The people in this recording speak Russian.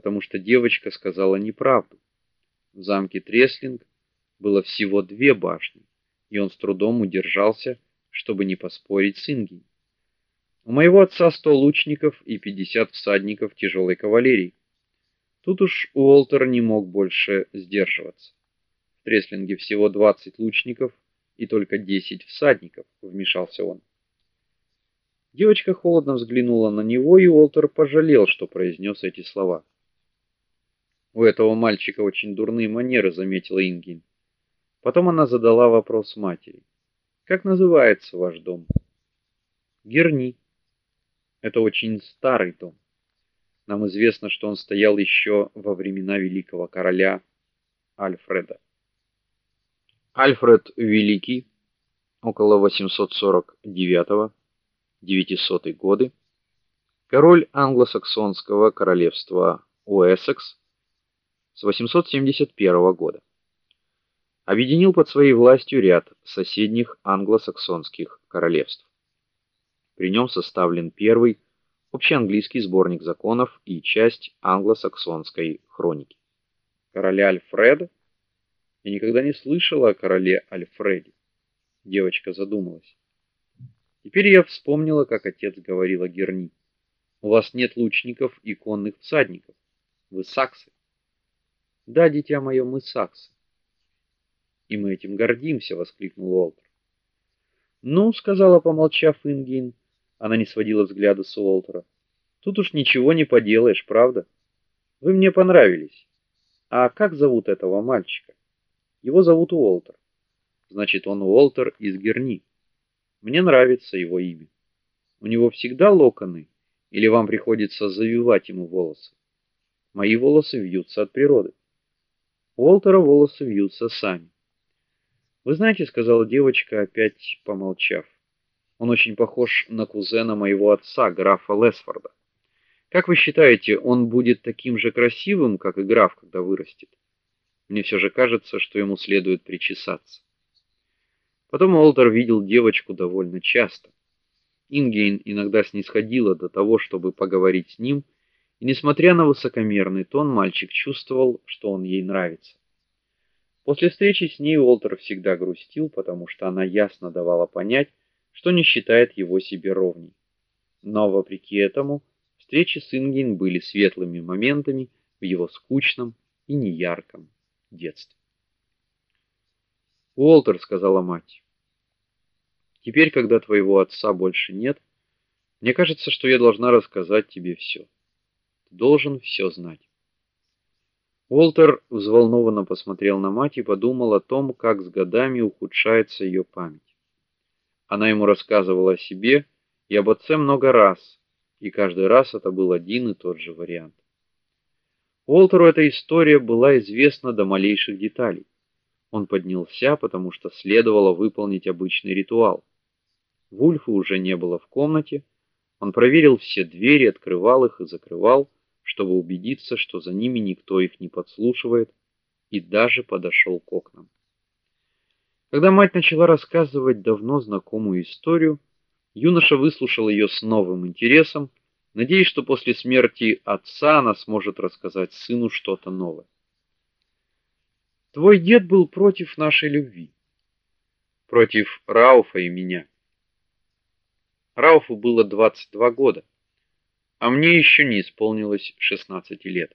потому что девочка сказала неправду. В замке Треслинг было всего две башни, и он с трудом удержался, чтобы не поспорить с Ингой. У моего отца сто лучников и пятьдесят всадников тяжелой кавалерии. Тут уж Уолтер не мог больше сдерживаться. В Треслинге всего двадцать лучников и только десять всадников, вмешался он. Девочка холодно взглянула на него, и Уолтер пожалел, что произнес эти слова. У этого мальчика очень дурные манеры, заметила Ингин. Потом она задала вопрос матери: "Как называется ваш дом?" "Герни. Это очень старый дом. Нам известно, что он стоял еще во времена великого короля Альфреда. Альфред Великий около 849 900 годы, король англосаксонского королевства Уэссекс с 871 года. Объединил под своей властью ряд соседних англосаксонских королевств. При нем составлен первый общеанглийский сборник законов и часть англосаксонской хроники. Короля Альфреда? Я никогда не слышала о короле Альфреде. Девочка задумалась. Теперь я вспомнила, как отец говорил о Герни. У вас нет лучников и конных всадников. Вы саксы. Да, дитя мое, мы саксы. И мы этим гордимся, воскликнул Уолтер. Ну, сказала, помолчав Ингин, она не сводила взгляда с Уолтера. Тут уж ничего не поделаешь, правда? Вы мне понравились. А как зовут этого мальчика? Его зовут Уолтер. Значит, он Уолтер из Герни. Мне нравится его имя. У него всегда локоны или вам приходится завивать ему волосы? Мои волосы вьются от природы. Уолтера волосы вьются сами. Вы знаете, сказала девочка, опять помолчав. Он очень похож на кузена моего отца, графа Лесфорда. Как вы считаете, он будет таким же красивым, как и граф, когда вырастет? Мне все же кажется, что ему следует причесаться. Потом Олтер видел девочку довольно часто. Ингейн иногда снисходила до того, чтобы поговорить с ним, и несмотря на высокомерный тон, мальчик чувствовал, что он ей нравится. После встречи с ней Олтер всегда грустил, потому что она ясно давала понять, что не считает его себе ровней. Но вопреки этому, встречи с Ингейн были светлыми моментами в его скучном и неярком детстве. "Уолтер", сказала мать. "Теперь, когда твоего отца больше нет, мне кажется, что я должна рассказать тебе все. Должен все знать". Уолтер взволнованно посмотрел на мать и подумал о том, как с годами ухудшается ее память. Она ему рассказывала о себе и об отце много раз, и каждый раз это был один и тот же вариант. Уолтеру эта история была известна до малейших деталей. Он поднялся, потому что следовало выполнить обычный ритуал. Вульфа уже не было в комнате. Он проверил все двери, открывал их и закрывал, чтобы убедиться, что за ними никто их не подслушивает, и даже подошел к окнам. Когда мать начала рассказывать давно знакомую историю, юноша выслушал ее с новым интересом, надеясь, что после смерти отца она сможет рассказать сыну что-то новое. Твой дед был против нашей любви. Против Рауфа и меня. Рауфу было 22 года, а мне еще не исполнилось 16 лет.